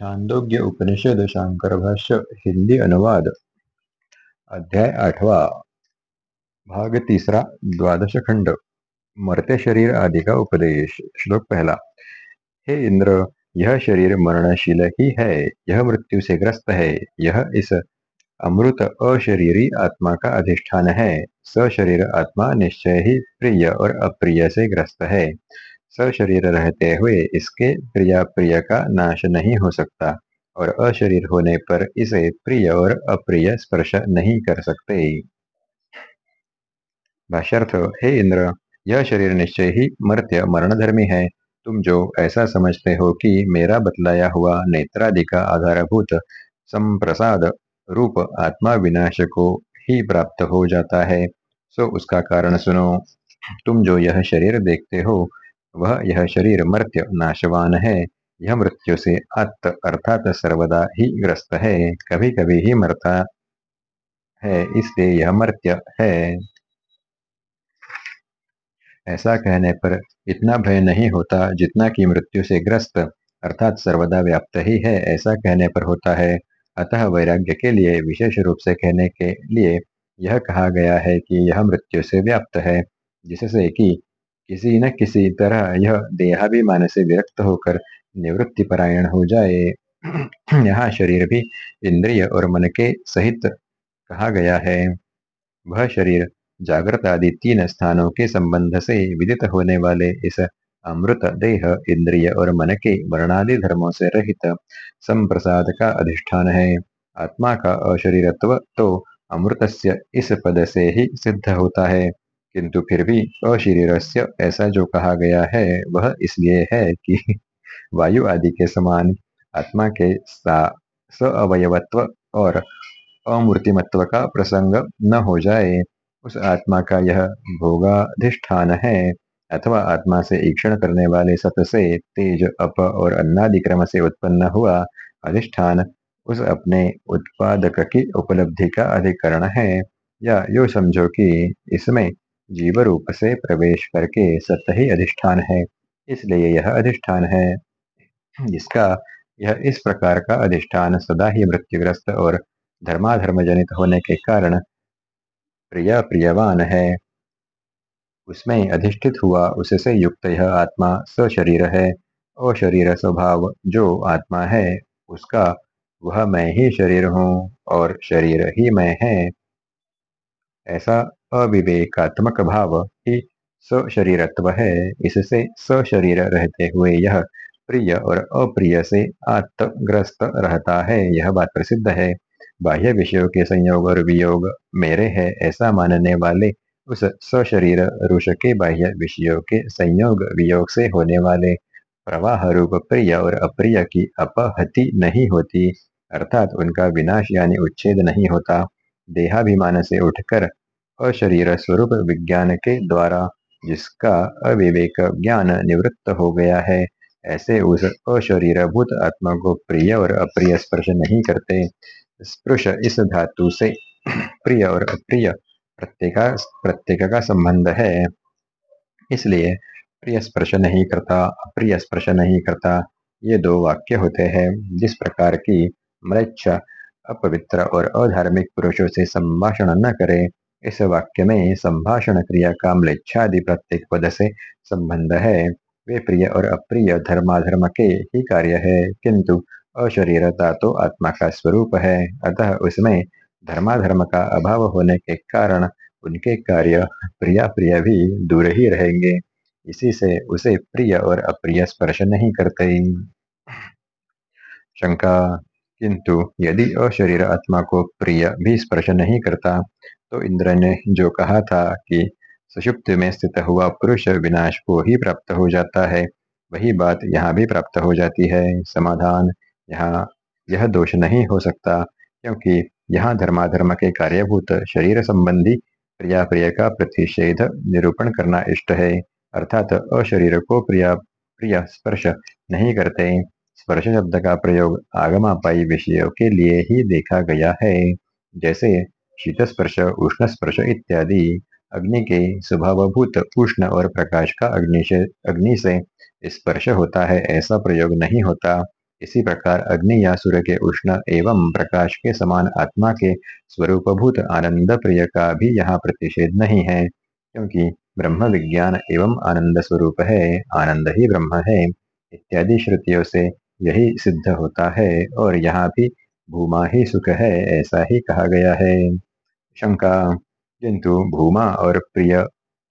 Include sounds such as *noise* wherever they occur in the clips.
छांदोग्य उपनिषद शांकर भाष्य, हिंदी अनुवाद, अध्याय आठवा, भाग तीसरा, द्वादश खंड मरते शरीर आदि का उपदेश, श्लोक पहला। हे इंद्र, यह शरीर मरणशील ही है, यह मृत्यु से ग्रस्त है, यह इस अमृत अशरीरी आत्मा का अधिष्ठान है सशरीर आत्मा निश्चय ही प्रिय और अप्रिय से ग्रस्त है। सशरीर रहते हुए इसके प्रिया प्रिय का नाश नहीं हो सकता और अशरीर होने पर इसे प्रिय और अप्रिय स्पर्श नहीं कर सकते। भाष्यर्थ, हे इंद्र, यह शरीर निश्चय ही मर्त्य मरणधर्मी है। तुम जो ऐसा समझते हो कि मेरा बतलाया हुआ नेत्रादि का आधारभूत संप्रसाद रूप आत्मा विनाश को ही प्राप्त हो जाता है, सो उसका कारण सुनो। तुम जो यह शरीर देखते हो वह यह शरीर मर्त्य नाशवान है। यह मृत्यु से अत अर्थात सर्वदा ही ग्रस्त है। कभी कभी ही मरता है इससे यह मर्त्य है। ऐसा कहने पर इतना भय नहीं होता जितना कि मृत्यु से ग्रस्त अर्थात सर्वदा व्याप्त ही है, ऐसा कहने पर होता है। अतः वैराग्य के लिए, विशेष रूप से कहने के लिए यह कहा गया है कि यह मृत्यु से व्याप्त है, जिससे कि किसी न किसी तरह यह देहाभिमान से विरक्त होकर निवृत्ति परायण हो जाए। *clears throat* यहाँ शरीर भी इंद्रिय और मन के सहित कहा गया है। वह शरीर जागृत आदि तीन स्थानों के संबंध से विदित होने वाले इस अमृत देह इंद्रिय और मन के वर्णादि धर्मों से रहित संप्रसाद का अधिष्ठान है। आत्मा का अशरीरत्व तो अमृतस्य इस पद से ही सिद्ध होता है। किंतु फिर भी अशरीर ऐसा जो कहा गया है, वह इसलिए है कि *laughs* वायु आदि के समान आत्मा के स अवयवत्व और अमूर्तिमत्व का प्रसंग न हो जाए, उस आत्मा का यह भोगाधिष्ठान है, अथवा आत्मा से ईक्षण करने वाले सत से तेज, अप और अन्नादिक्रम से उत्पन्न हुआ अधिष्ठान, उस अपने उत्पादक की उपलब्धि का अधिकरण है। या यो समझो कि इसमें जीव रूप से प्रवेश करके सत ही अधिष्ठान है, इसलिए यह अधिष्ठान है। जिसका यह इस प्रकार का अधिष्ठान सदा ही मृत्युग्रस्त और धर्माधर्म जनित होने के कारण प्रिय प्रियवान है। उसमें अधिष्ठित हुआ, उससे युक्त यह आत्मा सशरीर है। और शरीर स्वभाव जो आत्मा है, उसका, वह मैं ही शरीर हूँ और शरीर ही मैं है। ऐसा अविवेकात्मक भाव ही सशरीरत्व है। इससे सशरीर रहते हुए यह प्रिय और अप्रिय से आत्मग्रस्त रहता है। यह बात प्रसिद्ध है। बाह्य विषयों के संयोग और वियोग मेरे है। ऐसा मानने वाले उस सशरीर रुष के बाह्य विषयों के संयोग वियोग से होने वाले प्रवाह रूप प्रिय और अप्रिय की अपहति नहीं होती। अर्थात उनका विनाश यानी उच्छेद नहीं होता। देहाभिमान से उठकर अशरीर स्वरूप विज्ञान के द्वारा जिसका अविवेक ज्ञान निवृत्त हो गया है, ऐसे उस अशरीरभूत आत्मा को प्रिय और अप्रिय स्पर्श नहीं करते। स्पृश इस धातु से *clears throat* प्रिय और अप्रिय प्रत्येका, प्रत्येक का संबंध है। इसलिए प्रिय स्पर्श नहीं करता, अप्रिय स्पर्श नहीं करता, ये दो वाक्य होते हैं, जिस प्रकार की मृक्ष अपवित्र और अधार्मिक पुरुषों से संभाषण न करे इस वाक्य में संभाषण क्रिया का म्लेच्छादि प्रत्येक पद से संबंध है। वे प्रिय और अप्रिय धर्माधर्म के ही कार्य है, किंतु अशरीरता तो आत्मा का स्वरूप है। अतः उसमें धर्माधर्म का अभाव होने के कारण उनके कार्य प्रिया प्रिय भी दूर ही रहेंगे। इसी से उसे प्रिय और अप्रिय स्पर्श नहीं करते। शंका, किंतु यदि अशरीर आत्मा को प्रिय भी स्पर्श नहीं करता तो इंद्र ने जो कहा था कि सुषुप्त में स्थित हुआ पुरुष विनाश को ही प्राप्त हो जाता है। वही बात यहाँ भी प्राप्त हो जाती है। समाधान यहाँ, यह दोष नहीं हो सकता, क्योंकि यहाँ धर्माधर्म के कार्यभूत शरीर संबंधी प्रिया प्रिय का प्रतिषेध निरूपण करना इष्ट है। अर्थात अशरीर को प्रिया प्रिय स्पर्श नहीं करते। स्पर्श शब्द का प्रयोग आगमापाई विषयों के लिए ही देखा गया है। जैसे शीत स्पर्श उष्ण स्पर्श इत्यादि। अग्नि के स्वभावभूत उष्ण और प्रकाश का अग्नि से अग्नि से स्पर्श होता है, ऐसा प्रयोग नहीं होता। इसी प्रकार अग्नि या सूर्य के उष्ण एवं प्रकाश के समान आत्मा के स्वरूपभूत आनंद प्रिय का भी यहाँ प्रतिषेध नहीं है, क्योंकि ब्रह्म विज्ञान एवं आनंद स्वरूप है, आनंद ही ब्रह्म है, इत्यादि श्रुतियों से यही सिद्ध होता है, और यहाँ भी भूमा ही सुख है, ऐसा ही कहा गया है। शंका। किंतु भूमा और प्रिय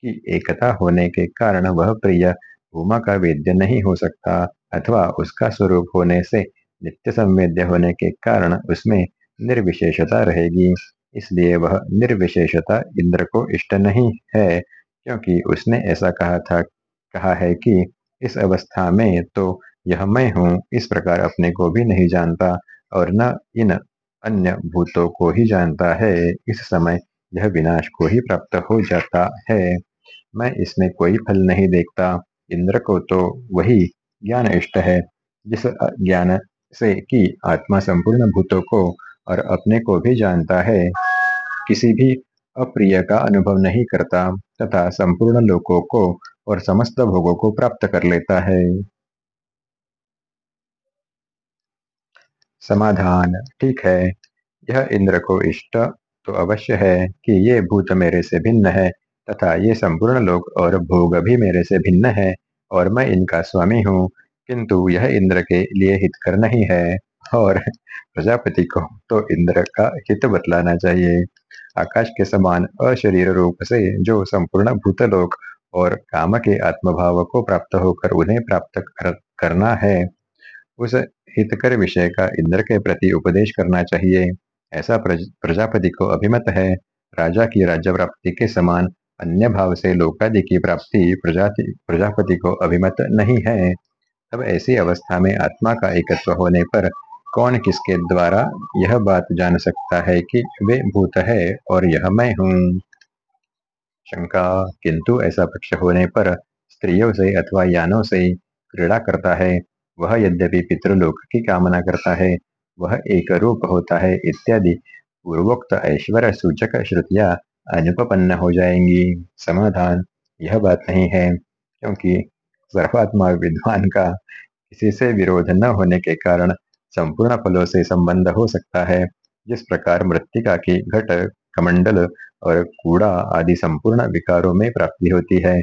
की एकता होने के कारण वह प्रिय भूमा का वेद्य नहीं हो सकता अथवा उसका स्वरूप होने से नित्य संवेद्य होने के कारण उसमें निर्विशेषता रहेगी। इसलिए वह निर्विशेषता इंद्र को इष्ट नहीं है, क्योंकि उसने ऐसा कहा था, कहा है कि इस अवस्था में तो यह मैं हूँ, इस प्रकार अपने को भी नहीं जानता और न इन अन्य भूतों को ही जानता है, इस समय यह विनाश को ही प्राप्त हो जाता है। मैं इसमें कोई फल नहीं देखता। इंद्र को तो वही ज्ञान इष्ट है, जिस ज्ञान से कि आत्मा संपूर्ण भूतों को और अपने को भी जानता है। किसी भी अप्रिय का अनुभव नहीं करता, तथा संपूर्ण लोकों को और समस्त भोगों को प्राप्त कर लेता है। समाधान। ठीक है। यह इंद्र को इष्ट तो अवश्य है कि ये भूत मेरे से भिन्न है तथा ये संपूर्ण लोक और भोग भी मेरे से भिन्न है और मैं इनका स्वामी हूँ किंतु यह इंद्र के लिए हितकर नहीं है। और प्रजापति को तो इंद्र का हित बतलाना चाहिए। आकाश के समान अशरीर रूप से जो संपूर्ण भूतलोक और काम के आत्मभाव को प्राप्त होकर उन्हें प्राप्त कर, करना है उस हितकर विषय का इंद्र के प्रति उपदेश करना चाहिए। ऐसा प्रज, प्रजापति को अभिमत है। राजा की राज्य प्राप्ति के समान अन्य भाव से लोकादि की प्राप्ति प्रजाति प्रजापति को अभिमत नहीं है। तब ऐसी अवस्था में आत्मा का एकत्व होने पर कौन किसके द्वारा यह बात जान सकता है कि वे भूत है और यह मैं हूँ? शंका। किंतु ऐसा पक्ष होने पर स्त्रियों से अथवा यानों से क्रीड़ा करता है। वह यद्यपि पितृलोक की कामना करता है, वह एक रूप होता है इत्यादि। पूर्वोक्त ऐश्वर्य सूचक श्रुतियाँ अनुपन्न हो जाएँगी। समाधान यह बात नहीं है, क्योंकि सर्वात्मा विद्वान का किसी से विरोध न होने के कारण संपूर्ण फलों से संबंध हो सकता है। जिस प्रकार मृतिका की घट, कमंडल और कूड़ा आदि संपूर्ण विकारों में प्राप्ति होती है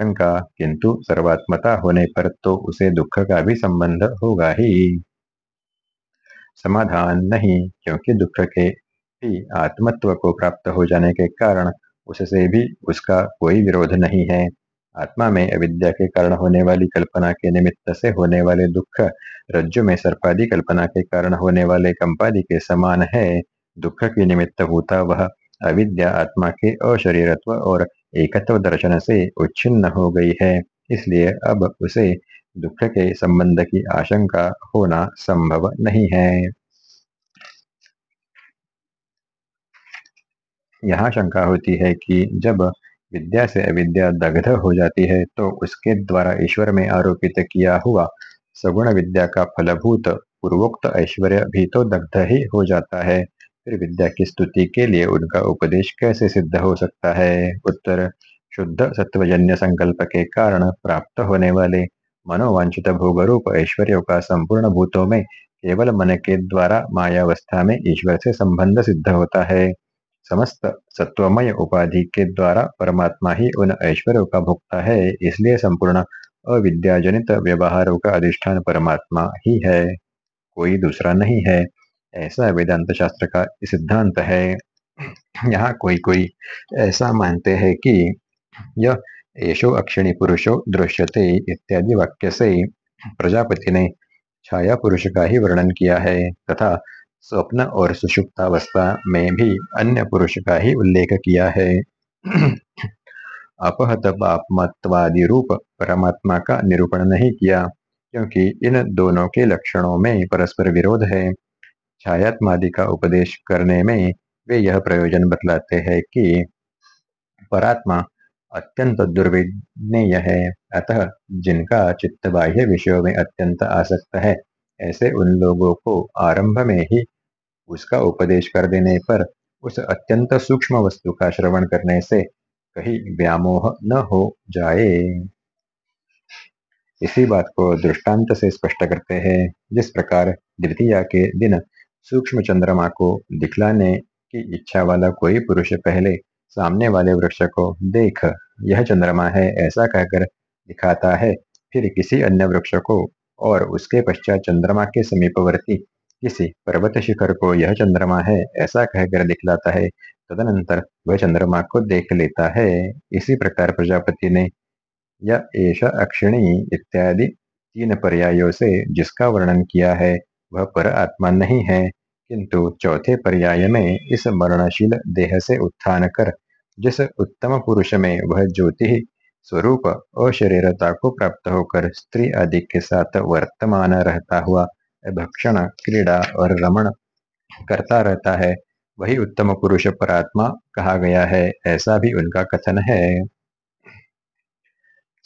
शंका किंतु सर्वात्मता होने पर तो उसे दुख का भी संबंध होगा ही। समाधान नहीं, क्योंकि दुख के भी आत्मत्व को प्राप्त हो जाने के कारण उससे भी उसका कोई विरोध नहीं है। आत्मा में अविद्या के कारण होने वाली कल्पना के निमित्त से होने वाले दुख रज्जु में सर्पादि कल्पना के कारण होने वाले कंपादि के समान है। दुख की निमित्त होता वह अविद्या आत्मा के अशरीरत्व और एकत्व दर्शन से उच्छिन्न हो गई है। इसलिए अब उसे दुख के संबंध की आशंका होना संभव नहीं है। यहाँ शंका होती है कि जब विद्या से अविद्या दग्ध हो जाती है तो उसके द्वारा ईश्वर में आरोपित किया हुआ सगुण विद्या का फलभूत, पूर्वोक्त ऐश्वर्य भी तो दग्ध ही हो जाता है। फिर विद्या की स्तुति के लिए उनका उपदेश कैसे सिद्ध हो सकता है? उत्तर, शुद्ध सत्वजन्य संकल्प के कारण प्राप्त होने वाले मनोवांछित भोग रूप ऐश्वर्यों का संपूर्ण भूतों में केवल मन के द्वारा मायावस्था में ईश्वर से संबंध सिद्ध होता है। समस्त सत्वमय उपाधि के द्वारा परमात्मा ही उन ऐश्वर्यों का भुगता है, इसलिए संपूर्ण अविद्याजनित व्यवहारों का अधिष्ठान परमात्मा ही है। कोई दूसरा नहीं है। ऐसा वेदांत शास्त्र का सिद्धांत है। यहाँ कोई कोई ऐसा मानते हैं कि यह येषो अक्षिणी पुरुषो दृश्यते इत्यादि वाक्य से प्रजापति ने छाया पुरुष का ही वर्णन किया है तथा स्वप्न और सुषुप्तावस्था में भी अन्य पुरुष का ही उल्लेख किया है। अपहत पापमत्वादि रूप परमात्मा का निरूपण नहीं किया, क्योंकि इन दोनों के लक्षणों में परस्पर विरोध है। छायात्मादि का उपदेश करने में वे यह प्रयोजन बतलाते हैं कि परात्मा अत्यंत दुर्विज्ञेय है। अतः जिनका चित्त बाह्य विषयों में अत्यंत आसक्त है, ऐसे उन लोगों को आरंभ में ही उसका उपदेश कर देने पर उस अत्यंत सूक्ष्म वस्तु का श्रवण करने से कहीं व्यामोह न हो जाए। इसी बात को दृष्टांत से स्पष्ट करते हैं। जिस प्रकार द्वितीया के दिन सूक्ष्म चंद्रमा को दिखलाने की इच्छा वाला कोई पुरुष पहले सामने वाले वृक्ष को देख, यह चंद्रमा है ऐसा कहकर दिखाता है। फिर किसी अन्य वृक्ष को और उसके पश्चात चंद्रमा के समीपवर्ती किसी पर्वत शिखर को, यह चंद्रमा है ऐसा कहकर दिखलाता है। तदनंतर वह चंद्रमा को देख लेता है। इसी प्रकार प्रजापति ने या एष अक्षिणी इत्यादि तीन पर्यायों से जिसका वर्णन किया है वह पर आत्मा नहीं है, किंतु चौथे पर्याय में इस मरणशील देह से उत्थान कर, जिस उत्तम पुरुष में वह ज्योति, स्वरूप अशरीरता को प्राप्त होकर स्त्री आदि के साथ वर्तमान रहता हुआ भक्षण, क्रीड़ा और रमण करता रहता है, वही उत्तम पुरुष परात्मा कहा गया है, ऐसा भी उनका कथन है।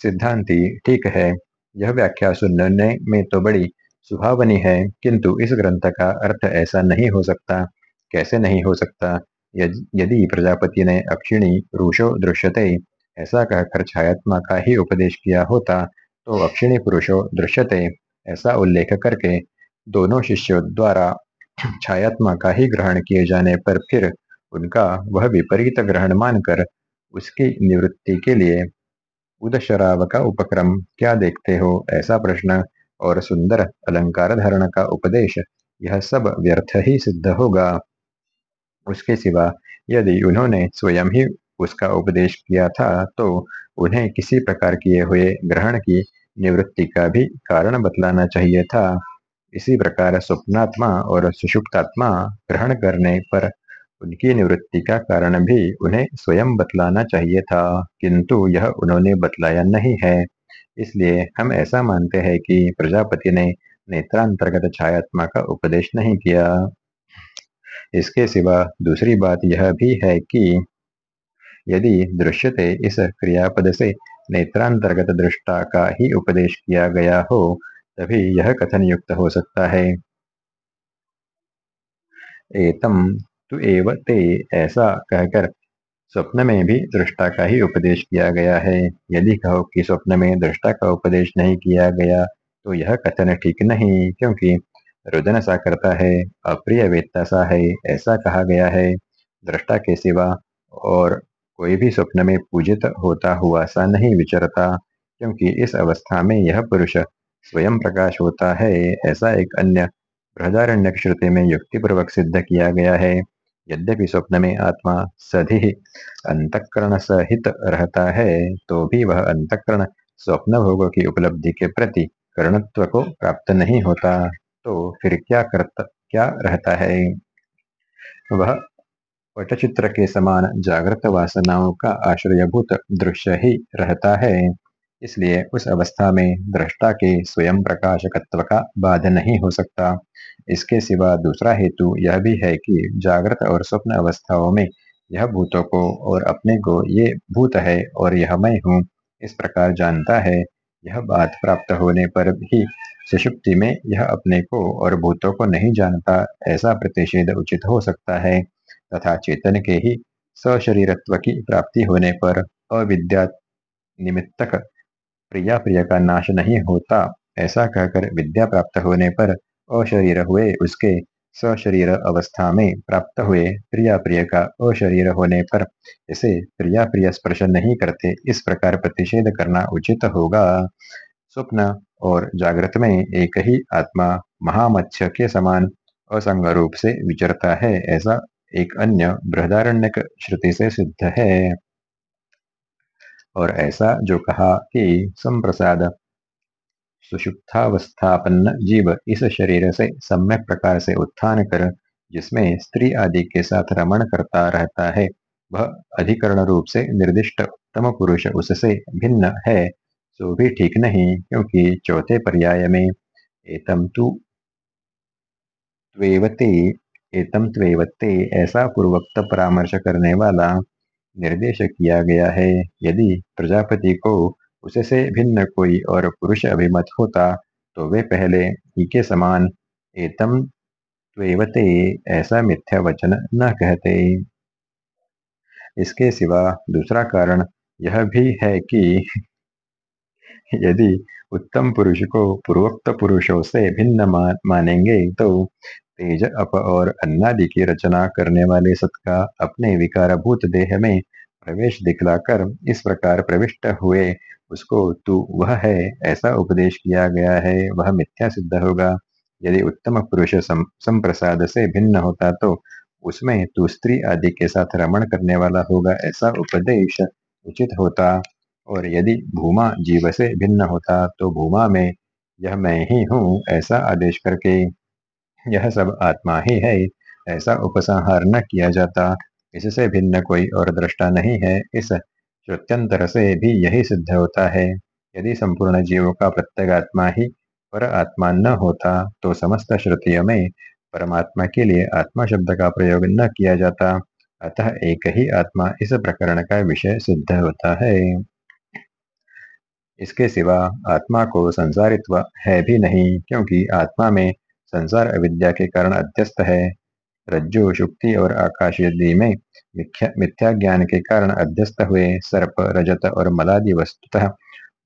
सिद्धांति, ठीक है, यह व्याख्या सुनने में तो बड़ी सुभावनी है, किंतु इस ग्रंथ का अर्थ ऐसा नहीं हो सकता। कैसे नहीं हो सकता? यदि प्रजापति ने अक्षिणी रुषो दृश्यते, ऐसा कहकर छायात्मा का ही उपदेश किया होता तो अक्षिणी पुरुषो दृश्यते, ऐसा उल्लेख करके दोनों शिष्यों द्वारा छायात्मा का ही ग्रहण किए जाने पर फिर उनका वह विपरीत ग्रहण मानकर उसकी निवृत्ति के लिए उदशराव का उपक्रम क्या देखते हो? ऐसा प्रश्न और सुंदर अलंकार धारण का उपदेश, यह सब व्यर्थ ही सिद्ध होगा। उसके सिवा यदि उन्होंने स्वयं ही उसका उपदेश किया था तो उन्हें किसी प्रकार किए हुए ग्रहण की निवृत्ति का भी कारण बतलाना चाहिए था। इसी प्रकार स्वप्नात्मा और सुषुप्तात्मा ग्रहण करने पर उनकी निवृत्ति का कारण भी उन्हें स्वयं बतलाना चाहिए था, किंतु यह उन्होंने बतलाया नहीं है। इसलिए हम ऐसा मानते हैं कि प्रजापति ने नेत्रांतर्गत छायात्मा का उपदेश नहीं किया। इसके सिवा दूसरी बात यह भी है कि यदि दृश्यते इस क्रियापद से नेत्रांतर्गत दृष्टा का ही उपदेश किया गया हो, तभी यह कथन युक्त हो सकता है। एतम तु एव ते ऐसा कहकर स्वप्न में भी दृष्टा का ही उपदेश किया गया है। यदि कहो कि स्वप्न में दृष्टा का उपदेश नहीं किया गया तो यह कथन ठीक नहीं, क्योंकि रुदन सा करता है, अप्रिय वेत्ता सा है, ऐसा कहा गया है। दृष्टा के सिवा और कोई भी स्वप्न में पूजित होता हुआ सा नहीं विचरता, क्योंकि इस अवस्था में यह पुरुष स्वयं प्रकाश होता है, ऐसा एक अन्य बृहदारण्य श्रुति में युक्तिपूर्वक सिद्ध किया गया है। यद्यपि स्वप्न में आत्मा सधि अंतकरण सहित रहता है तो भी वह अंतकरण स्वप्न भोगों की उपलब्धि के प्रति कर्णत्व को प्राप्त नहीं होता तो फिर क्या करता, क्या रहता है? वह पटचित्र के समान जागृत वासनाओं का आश्रयभूत दृश्य ही रहता है। इसलिए उस अवस्था में दृष्टा के स्वयं प्रकाशकत्व का बाध नहीं हो सकता। इसके सिवा दूसरा हेतु यह भी है कि जागृत और स्वप्न अवस्थाओं में यह भूतों को और अपने को ये भूत है और यह मैं हूँ, इस प्रकार जानता है। यह बात प्राप्त होने पर भी सुषुप्ति में यह अपने को और भूतों को नहीं जानता ऐसा प्रतिषेध उचित हो सकता है। तथा चेतन के ही सशरीरत्व की प्राप्ति होने पर अविद्या निमित्तक प्रिया प्रिय का नाश नहीं होता। ऐसा कहकर विद्या प्राप्त होने पर अशरीर हुए उसके सशरीर अवस्था में प्राप्त हुए प्रिया प्रिय का अशरीर होने पर इसे प्रिया प्रिय स्पर्श नहीं करते, इस प्रकार प्रतिषेध करना उचित होगा। स्वप्न और जागृत में एक ही आत्मा महामत्स्य के समान असंग रूप से विचरता है, ऐसा एक अन्य बृहदारण्यक श्रुति से सिद्ध है। और ऐसा जो कहा कि संप्रसाद, सुषुप्तावस्थापन्न जीव इस शरीर से सम्यक प्रकार से उत्थान कर, जिसमें स्त्री आदि के साथ रमण करता रहता है, वह अधिकरण रूप से निर्दिष्ट उत्तम पुरुष उससे भिन्न है, सो भी ठीक नहीं, क्योंकि चौथे पर्याय में, एतम तु एतम त्वेवत्ते ऐसा पूर्वक्त परामर्श करने वाला निर्देश किया गया है। यदि प्रजापति को उससे भिन्न कोई और पुरुष अभिमत होता तो वे पहले ही के समान एतम त्वेवते ऐसा मिथ्या वचन न कहते। इसके सिवा दूसरा कारण यह भी है कि यदि उत्तम पुरुष को पूर्वोक्त पुरुषों से भिन्न मान, मानेंगे तो तेज अप और अन्नादि की रचना करने वाले सत्का अपने विकारभूत देह में प्रवेश दिखलाकर इस प्रकार प्रविष्ट हुए। उसको, तू वह है, ऐसा उपदेश किया गया है, वह मिथ्या सिद्ध होगा। यदि उत्तम पुरुष संप्रसाद से भिन्न होता तो उसमें तू स्त्री आदि के साथ रमण करने वाला होगा, ऐसा उपदेश उचित होता। और यदि भूमा जीव से भिन्न होता तो भूमा में, यह मैं ही हूँ, ऐसा आदेश करके यह सब आत्मा ही है, ऐसा उपसंहार न किया जाता। इससे भिन्न कोई और दृष्टा नहीं है। इस श्रुत्यंतर से भी यही सिद्ध होता है। यदि संपूर्ण जीवों का प्रत्येगात्मा ही पर आत्मा न होता तो समस्त श्रुतियों में परमात्मा के लिए आत्मा शब्द का प्रयोग न किया जाता। अतः एक ही आत्मा इस प्रकरण का विषय सिद्ध होता है। इसके सिवा आत्मा को संसारित्व है भी नहीं, क्योंकि आत्मा में संसार अविद्या के कारण अध्यस्त है। रज्जु, शुक्ति और आकाश यदि में मिथ्या ज्ञान के कारण अध्यस्त हुए, सर्प, रजत और मलादि वस्तुतः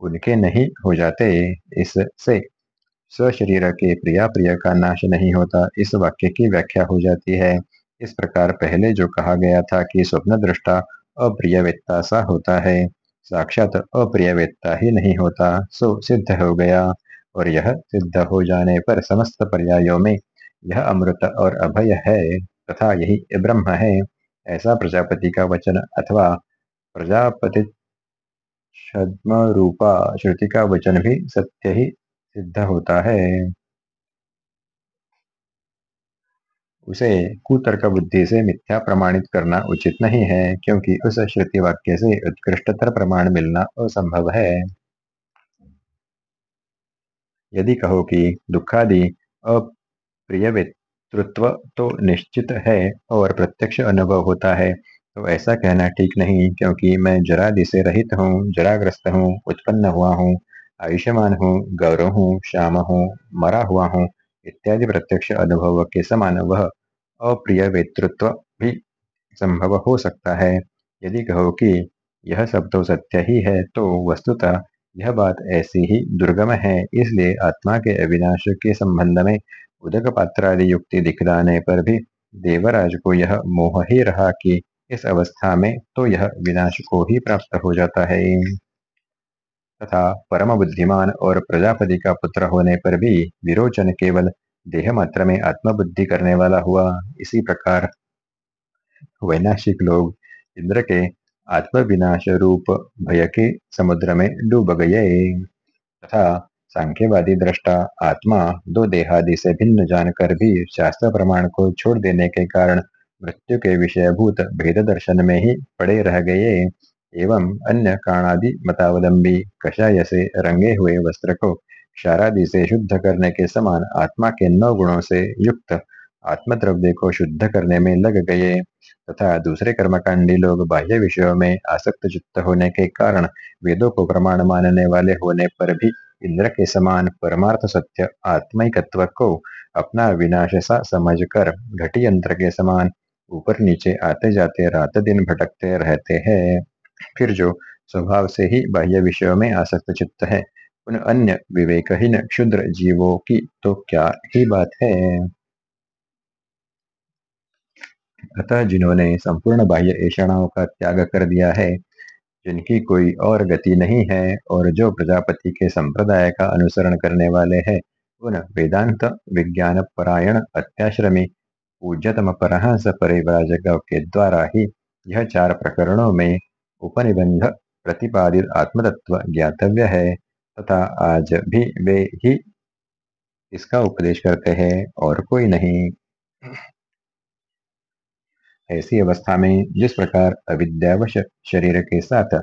उनके नहीं हो जाते, इससे स्वशरीर के प्रिया प्रिय का नाश नहीं होता। इस वाक्य की व्याख्या हो जाती है। इस प्रकार पहले जो कहा गया था कि स्वप्न दृष्टा अप्रियवेत्ता सा होता है, साक्षात अप्रियवेत्ता ही नहीं होता, सो सिद्ध हो गया। और यह सिद्ध हो जाने पर समस्त पर्यायों में यह अमृत और अभय है तथा यही ब्रह्म है। ऐसा प्रजापति का वचन अथवा प्रजापति रूपा श्रुति का वचन भी सत्य ही सिद्ध होता है। उसे कुतर्क बुद्धि से मिथ्या प्रमाणित करना उचित नहीं है, क्योंकि उस श्रुति वाक्य से उत्कृष्टतर प्रमाण मिलना असंभव है। यदि कहो कि दुखादि अप्रियवेतृत्व तो निश्चित है और प्रत्यक्ष अनुभव होता है तो ऐसा कहना ठीक नहीं, क्योंकि मैं जरादि से रहित हूँ, जराग्रस्त हूँ, उत्पन्न हुआ हूँ, आयुष्यमान हूँ, गौरव हूँ, श्याम हूँ, मरा हुआ हूँ, इत्यादि प्रत्यक्ष अनुभव के समान वह अप्रिय वेतृत्व भी संभव हो सकता है। यदि कहो कि यह सब तो सत्य ही है तो वस्तुतः यह बात ऐसी ही दुर्गम है, इसलिए आत्मा के अविनाश के संबंध में उदक पात्र आदि युक्ति दिखलाने पर भी देवराज को यह मोह ही रहा कि इस अवस्था में तो यह विनाश को ही प्राप्त हो जाता है। तथा परम बुद्धिमान और प्रजापति का पुत्र होने पर भी विरोचन केवल देह मात्र में आत्मबुद्धि करने वाला हुआ। इसी प्रकार वैनाशिक लोग इंद्र के आत्म विनाश रूप भय के समुद्र में डूब गए तथा सांख्यवादी दृष्टा आत्मा दो देहादि से भिन्न जानकर भी शास्त्र प्रमाण को छोड़ देने के कारण मृत्यु के विषयभूत भेद दर्शन में ही पड़े रह गए एवं अन्य काणादि मतावलंबी कषाय से रंगे हुए वस्त्र को क्षारादि से शुद्ध करने के समान आत्मा के नौ गुणों से युक्त आत्मद्रव्य को शुद्ध करने में लग गए, तथा दूसरे कर्मकांडी लोग बाह्य विषयों में आसक्त चित्त होने के कारण वेदों को प्रमाण मानने वाले होने पर भी इंद्र के समान परमार्थ सत्य आत्मिकत्व को अपना विनाश सा समझ कर घटी यंत्र के समान ऊपर नीचे आते जाते रात दिन भटकते रहते हैं। फिर जो स्वभाव से ही बाह्य विषयों में आसक्त चित्त है, उन अन्य विवेकहीन क्षुद्र जीवों की तो क्या ही बात है? अतः जिन्होंने संपूर्ण बाह्य ऐषणाओं का त्याग कर दिया है, जिनकी कोई और गति नहीं है और जो प्रजापति के संप्रदाय का अनुसरण करने वाले हैं, उन वेदांत विज्ञान परायण अत्याश्रमी पूज्यतम परहंस परिव्राजक के द्वारा ही यह चार प्रकरणों में उपनिबंध प्रतिपादित आत्मतत्व ज्ञातव्य है, तथा आज भी वे ही इसका उपदेश करते हैं और कोई नहीं। ऐसी अवस्था में जिस प्रकार अविद्यावश शरीर के साथ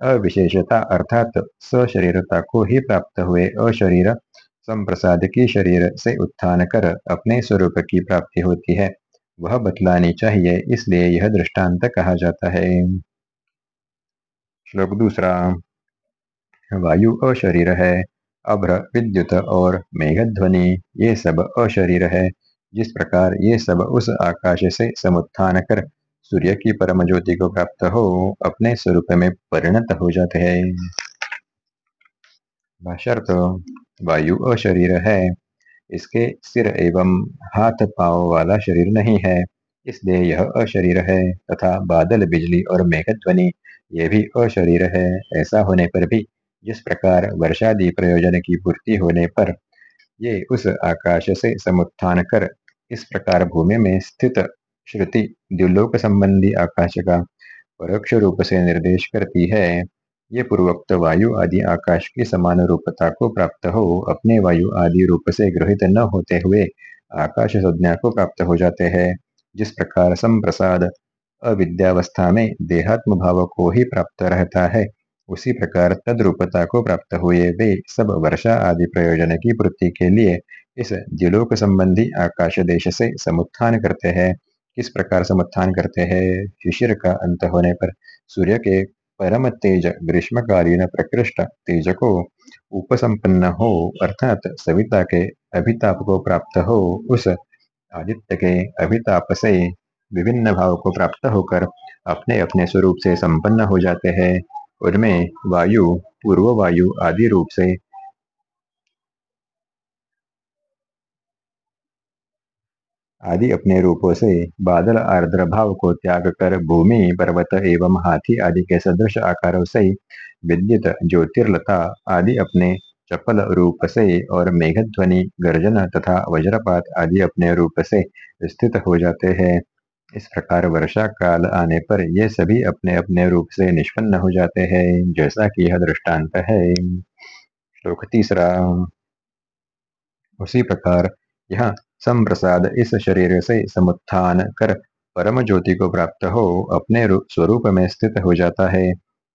अविशेषता अर्थात सशरीरता को ही प्राप्त हुए अशरीर संप्रसाद की शरीर से उत्थान कर अपने स्वरूप की प्राप्ति होती है। वह बतलानी चाहिए, इसलिए यह दृष्टांत कहा जाता है। श्लोक दूसरा, वायु अशरीर है, अभ्र, विद्युत और मेघध्वनि, ये सब अशरीर है। जिस प्रकार ये सब उस आकाश से समुत्थान कर सूर्य की परम ज्योति को प्राप्त हो, अपने स्वरूप में परिणत हो जाते हैं। भाष्यर्थ, वायु अशरीर है। इसके सिर एवं हाथ पाँव वाला शरीर नहीं है। इसलिए यह अशरीर है तथा बादल, बिजली और मेघध्वनि, ये भी अशरीर है। ऐसा होने पर भी जिस प्रकार वर्षादि प्रयोजन की पूर्ति होने पर ये उस आकाश से समुत्थान कर इस प्रकार भूमि में स्थित श्रुति द्युलोक संबंधी आकाश का परोक्ष रूप से निर्देश करती है। ये पूर्वोक्त वायु आदि आकाश की समान रूपता को प्राप्त हो, अपने वायु आदि रूप से ग्रहित न होते हुए आकाश संज्ञा को प्राप्त हो जाते हैं। जिस प्रकार संप्रसाद अविद्यावस्था में देहात्म भाव को ही प्राप्त रहता है, उसी प्रकार तद्रूपता को प्राप्त हुए वे सब वर्षा आदि प्रयोजन की पूर्ति के लिए इस द्विलोक संबंधी आकाश देश से समुत्थान करते हैं। किस प्रकार समुत्थान करते हैं? शिशिर का अंत होने पर सूर्य के परम तेज, ग्रीष्मकालीन, प्रकृष्ट तेज को उपसंपन्न हो, अर्थात सविता के अभिताप को प्राप्त हो, उस आदित्य के अभिताप से विभिन्न भाव को प्राप्त होकर अपने अपने स्वरूप से संपन्न हो जाते हैं। उनमें वायु पूर्व वायु आदि रूप से आदि अपने रूपों से बादल आर्द्र भाव को त्याग कर भूमि, पर्वत एवं हाथी आदि के सदृश आकारों से विद्युत, ज्योतिर्लता आदि अपने चपल रूप से और मेघध्वनि, गर्जन तथा वज्रपात आदि अपने रूप से स्थित हो जाते हैं। इस प्रकार वर्षा काल आने पर ये सभी अपने अपने रूप से निष्पन्न हो जाते हैं, जैसा कि यह दृष्टांत है। श्लोक तीसरा। उसी प्रकार यह संप्रसाद इस शरीर से समुत्थान कर परम ज्योति को प्राप्त हो, अपने स्वरूप में स्थित हो जाता है।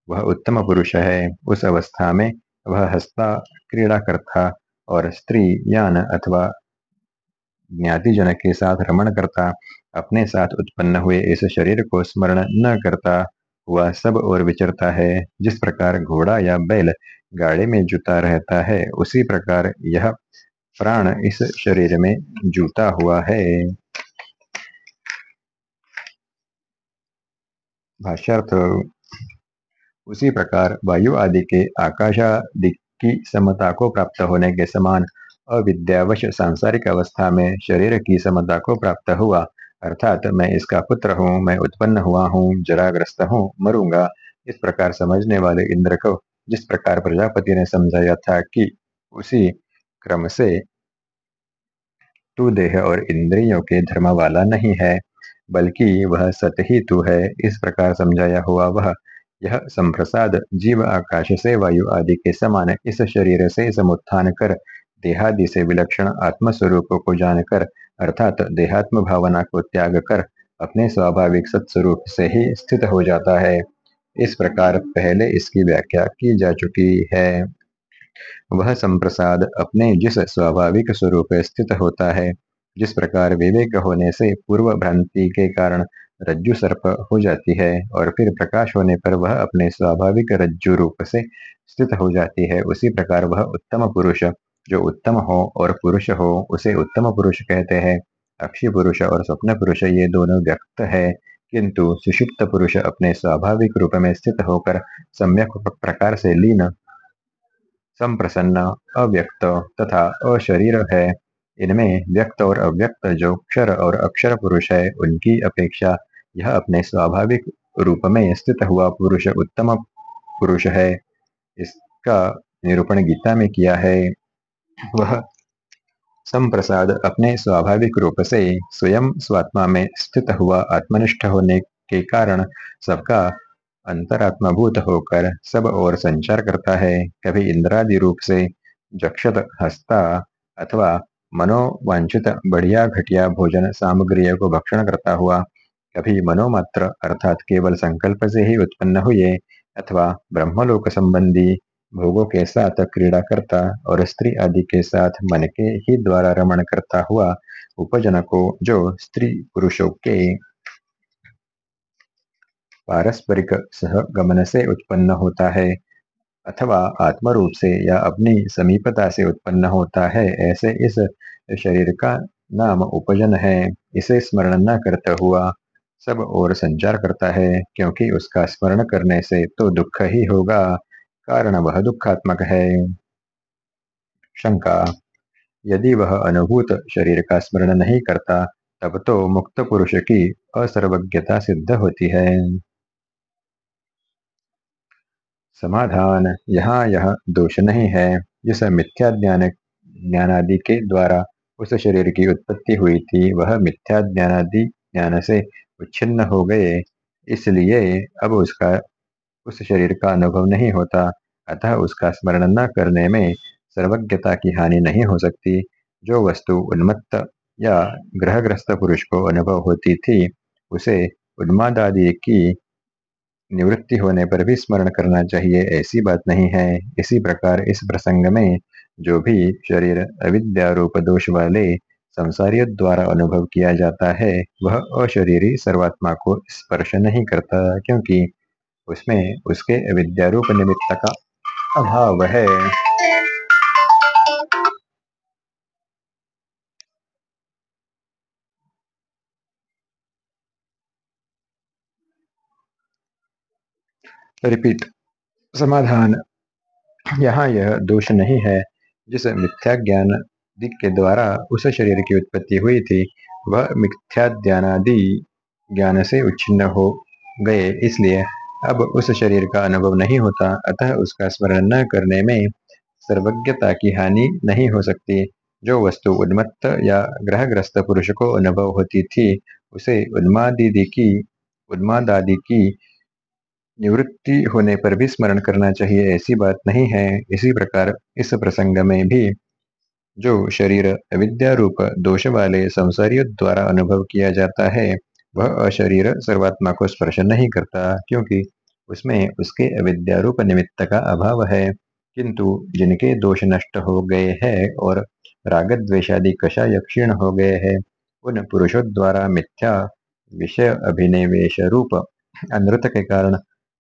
वह उत्तम पुरुष है। उस अवस्था में वह हस्ता क्रीड़ा करता और स्त्री, यान अथवा ज्ञातिजन के साथ रमण करता, अपने साथ उत्पन्न हुए इस शरीर को स्मरण न करता वह सब और विचरता है। जिस प्रकार घोड़ा या बैल गाड़ी में जुता रहता है, उसी प्रकार यह प्राण इस शरीर में जूता हुआ है। भाष्यार्थ, उसी प्रकार वायु आदि के आकाशादि की समता को प्राप्त होने के समान अविद्यावश सांसारिक अवस्था में शरीर की समता को प्राप्त हुआ। अर्थात मैं इसका पुत्र हूँ, मैं उत्पन्न हुआ हूँ, जराग्रस्त हूँ, मरूँगा। इस प्रकार समझने वाले इंद्र को जिस प्रकार प्रजापति ने समझाया था कि उसी क्रम से, तू देह और इंद्रियों के धर्म वाला नहीं है, बल्कि वह सत ही तू है। इस प्रकार समझाया हुआ वह, यह संप्रसाद, जीव आकाश से वायु आदि के समान इस शरीर से समुत्थान कर, देहादि से विलक्षण आत्मस्वरूप को जानकर, अर्थात देहात्म भावना को त्याग कर, अपने स्वाभाविक सत्स्वरूप से ही स्थित हो जाता है। इस प्रकार पहले इसकी व्याख्या की जा चुकी है। वह संप्रसाद अपने जिस स्वाभाविक स्वरूप स्थित होता है, जिस प्रकार विवेक होने से पूर्व भ्रांति के कारण रज्जु सर्प हो जाती है और फिर प्रकाश होने पर वह अपने स्वाभाविक रज्जु रूप से स्थित हो जाती है, उसी प्रकार वह उत्तम पुरुष, जो उत्तम हो और पुरुष हो, उसे उत्तम पुरुष कहते हैं। अक्षी पुरुष और स्वप्न पुरुष ये दोनों व्यक्त है, किंतु सुषुप्त पुरुष अपने स्वाभाविक रूप में स्थित होकर सम्यक प्रकार से लीन संप्रसन्न, अव्यक्त तथा अशरीर है। इनमें व्यक्त और अव्यक्त जो क्षर और अक्षर पुरुष है, उनकी अपेक्षा यह अपने स्वाभाविक रूप में स्थित हुआ पुरुष उत्तम पुरुष है। इसका निरूपण गीता में किया है। वह संप्रसाद अपने स्वाभाविक रूप से स्वयं स्वात्मा में स्थित हुआ आत्मनिष्ठ होने के कारण सबका अंतरात्माभूत होकर सब और संचार करता है। कभी इंद्रादि रूप से जक्षत हस्ता अथवा मनोवांछित बढ़िया घटिया भोजन सामग्रियों को भक्षण करता हुआ, कभी मनोमात्र अर्थात केवल संकल्प से ही उत्पन्न हुए अथवा ब्रह्मलोक संबंधी भोगों के साथ क्रीड़ा करता और स्त्री आदि के साथ मन के ही द्वारा रमण करता हुआ उपजन को जो स्त्री पुरुषों के पारस्परिक सहगमन से उत्पन्न होता है, अथवा आत्म रूप से या अपनी समीपता से उत्पन्न होता है, ऐसे इस शरीर का नाम उपजन है। इसे स्मरण न करते हुआ सब और संचार करता है, क्योंकि उसका स्मरण करने से तो दुख ही होगा। कारण वह दुखात्मक है। शंका, यदि वह अनुभूत शरीर का स्मरण नहीं करता, तब तो मुक्त पुरुष की असर्वज्ञता सिद्ध होती है। समाधान यहाँ यह दोष नहीं है। जिस मिथ्या ज्ञान ज्ञानादि के द्वारा उस शरीर की उत्पत्ति हुई थी, वह मिथ्या ज्ञानादि ज्ञान से उच्छिन्न हो गए। इसलिए अब उसका, उस शरीर का अनुभव नहीं होता। अतः उसका स्मरण न करने में सर्वज्ञता की हानि नहीं हो सकती। जो वस्तु उन्मत्त या ग्रहग्रस्त पुरुष को अनुभव होती थी, उसे उन्माद आदि की निवृत्ति होने पर भी स्मरण करना चाहिए, ऐसी बात नहीं है। इसी प्रकार इस प्रसंग में जो भी शरीर अविद्या रूप दोष वाले संसारियों द्वारा अनुभव किया जाता है, वह अशरीरी सर्वात्मा को स्पर्श नहीं करता, क्योंकि उसमें उसके अविद्यारूप निमित्त का अभाव है। रिपीट समाधान। यहाँ यह दोष नहीं है। जिस मिथ्या ज्ञान के द्वारा उस शरीर की उत्पत्ति हुई थी, वह मिथ्या ज्ञानादि ज्ञान से उच्छिन्न हो गए। इसलिए अब उस शरीर का अनुभव नहीं होता, अतः उसका स्मरण न करने में सर्वज्ञता की हानि नहीं हो सकती। जो वस्तु उन्मत्त या ग्रहग्रस्त पुरुष को अनुभव होती थी, उसे उन्मादी की, उन्मादादि की निवृत्ति होने पर भी स्मरण करना चाहिए, ऐसी बात नहीं है। इसी प्रकार इस प्रसंग में भी जो शरीर अविद्या रूप दोष वाले संसारियों द्वारा अनुभव किया जाता है, वह अशरीर सर्वात्मा को स्पर्श नहीं करता, क्योंकि उसमें उसके अविद्या रूप निमित्त का अभाव है। किंतु जिनके दोष नष्ट हो गए हैं और राग द्वेशादि कषाय क्षीण हो गए हैं, उन पुरुषों द्वारा मिथ्या विषय अभिनिवेश रूप अनृत के कारण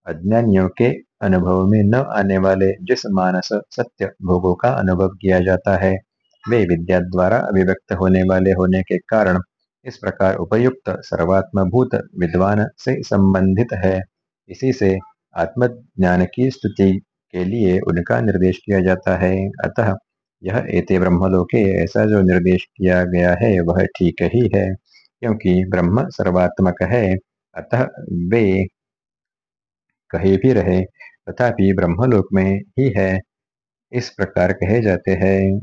अज्ञानियों के अनुभव में न आने वाले जिस मानस सत्य भोगों का अनुभव किया जाता है, वे विद्या द्वारा अभिव्यक्त होने वाले होने के कारण इस प्रकार उपयुक्त सर्वात्मभूत विद्वान से संबंधित है। इसी से आत्मज्ञान की स्तुति के लिए उनका निर्देश किया जाता है। अतः यह एते ब्रह्मलोके ऐसा जो निर्देश किया गया है, वह ठीक ही है, क्योंकि ब्रह्म सर्वात्मक है। अतः वे कहीं भी रहे, तथापि ब्रह्मलोक में ही है। इस प्रकार कहे जाते हैं।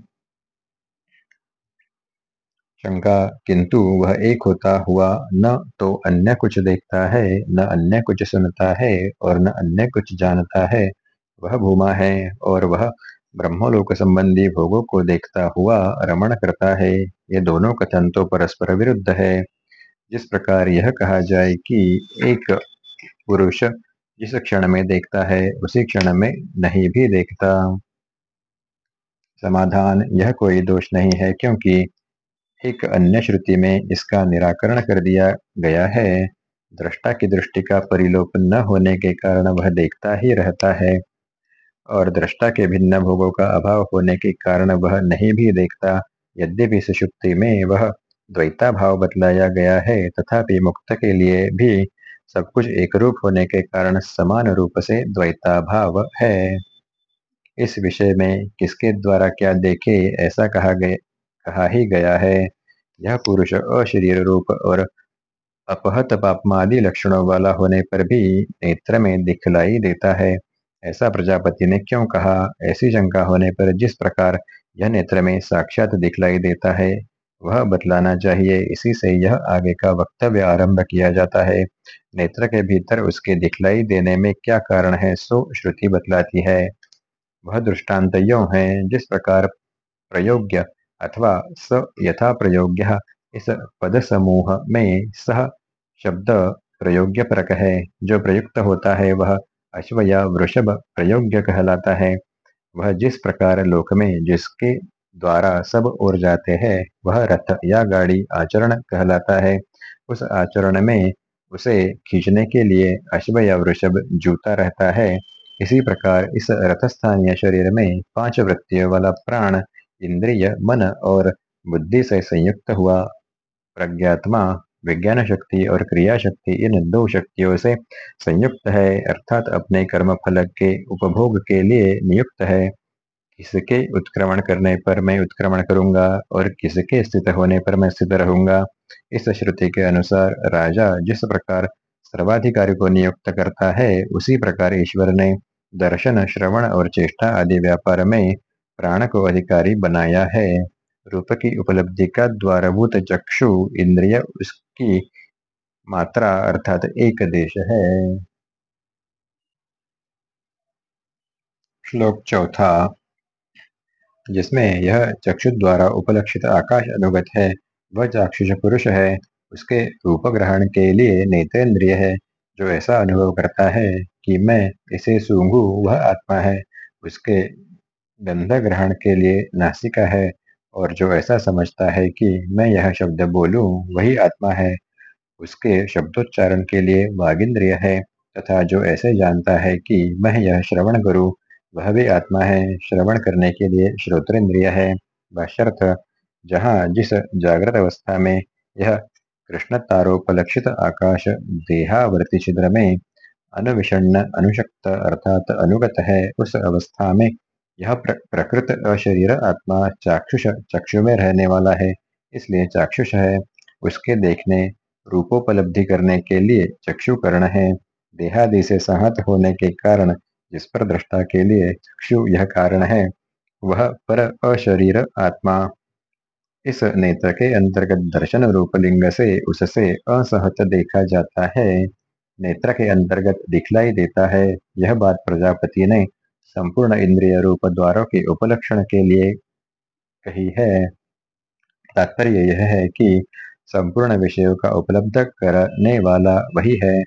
शंका, किंतु वह एक होता हुआ, न तो अन्य कुछ देखता है, न अन्य कुछ सुनता है, और न अन्य कुछ जानता है। वह भूमा है, और वह ब्रह्मलोक संबंधी भोगों को देखता हुआ रमण करता है। ये दोनों कथन तो परस्पर विरुद्ध है। जिस प्रकार यह कहा जाए कि एक पुरुष जिस क्षण में देखता है, उसी क्षण में नहीं भी देखता। समाधान, यह कोई दोष नहीं है, क्योंकि एक अन्य श्रुति में इसका निराकरण कर दिया गया है। दृष्टा की दृष्टि का परिलोप न होने के कारण वह देखता ही रहता है, और दृष्टा के भिन्न भोगों का अभाव होने के कारण वह नहीं भी देखता। यद्यपि सुषुप्ति में वह द्वैता भाव बतलाया गया है, तथापि मुक्त के लिए भी सब कुछ एक रूप होने के कारण समान रूप से द्वैता भाव है। इस विषय में किसके द्वारा क्या देखे, ऐसा कहा गया कहा ही गया है। यह पुरुष अशरीर रूप और अपहत पापमादि लक्षणों वाला होने पर भी नेत्र में दिखलाई देता है। ऐसा प्रजापति ने क्यों कहा? ऐसी शंका होने पर जिस प्रकार यह नेत्र में साक्षात दिखलाई देता है वह बतलाना चाहिए। इसी से यह आगे का वक्तव्य आरंभ किया जाता है। नेत्र के भीतर उसके दिखलाई देने में क्या कारण है, सो श्रुति बतलाती है। वह दृष्टांत यो है, जिस प्रकार प्रयोग्य अथवा स यथा प्रयोग्य इस पद समूह में सह शब्द प्रयोग्य परक है। जो प्रयुक्त होता है, वह अश्व या वृषभ प्रयोग्य कहलाता है। वह जिस प्रकार लोक में जिसके द्वारा सब ओर जाते हैं, वह रथ या गाड़ी आचरण कहलाता है। उस आचरण में उसे खींचने के लिए अश्व या वृषभ जूता रहता है। इसी प्रकार इस रथस्थानीय शरीर में पाँच वृत्तियों वाला प्राण, इंद्रिय, मन और बुद्धि से संयुक्त हुआ। प्रज्ञात्मा, विज्ञान शक्ति और क्रिया शक्ति इन दो शक्तियों से संयुक्त है, अर्थात अपने कर्म फल के उपभोग के लिए नियुक्त है। किसके उत्क्रमण करने पर मैं उत्क्रमण करूँगा और किसके स्थित होने पर मैं स्थित रहूँगा? इस श्रुति के अनुसार राजा जिस प्रकार सर्वाधिकारी को नियुक्त करता है, उसी प्रकार ईश्वर ने दर्शन, श्रवण और चेष्टा आदि व्यापार में प्राण को अधिकारी बनाया है। रूप की उपलब्धि का द्वारभूत चक्षु इंद्रिय उसकी मात्रा अर्थात एक देश है। श्लोक चौथा जिसमें यह चक्षु द्वारा उपलक्षित आकाश अनुगत है, वह चाक्षुष पुरुष है, उसके रूप ग्रहण के लिए नेत्रेंद्रिय है, जो ऐसा अनुभव करता है कि मैं इसे सूंघू, वह आत्मा है, उसके गंध ग्रहण के लिए नासिका है, और जो ऐसा समझता है कि मैं यह शब्द बोलूँ, वही आत्मा है, उसके शब्दोच्चारण के लिए वागिंद्रिय है, तथा जो ऐसे जानता है कि मैं यह श्रवण करूँ वह भी आत्मा है। श्रवण करने के लिए श्रोत्रेंद्रिय है। भाष्यर्थ जहाँ जिस जागृत अवस्था में यह कृष्ण तारोपलक्षित आकाश देहावर्ती छिद्र में अनुविषण्ण अनुशक्त अर्थात अनुगत है उस अवस्था में यह प्र, प्रकृत अशरीर आत्मा चाक्षुष चक्षु में रहने वाला है। इसलिए चाक्षुष है। उसके देखने रूपोपलब्धि करने के लिए चक्षु कर्ण है। देहादि से सहत होने के कारण जिस पर दृष्टा के लिए चक्षु यह कारण है, वह पर अशरीर आत्मा। इस नेत्र के अंतर्गत दर्शन रूप लिंग से उससे असहत देखा जाता है। नेत्र के अंतर्गत दिखलाई देता है। यह बात प्रजापति ने संपूर्ण इंद्रिय रूप द्वारों के उपलक्षण के लिए कही है। तात्पर्य यह है कि संपूर्ण विषयों का उपलब्ध करने वाला वही है।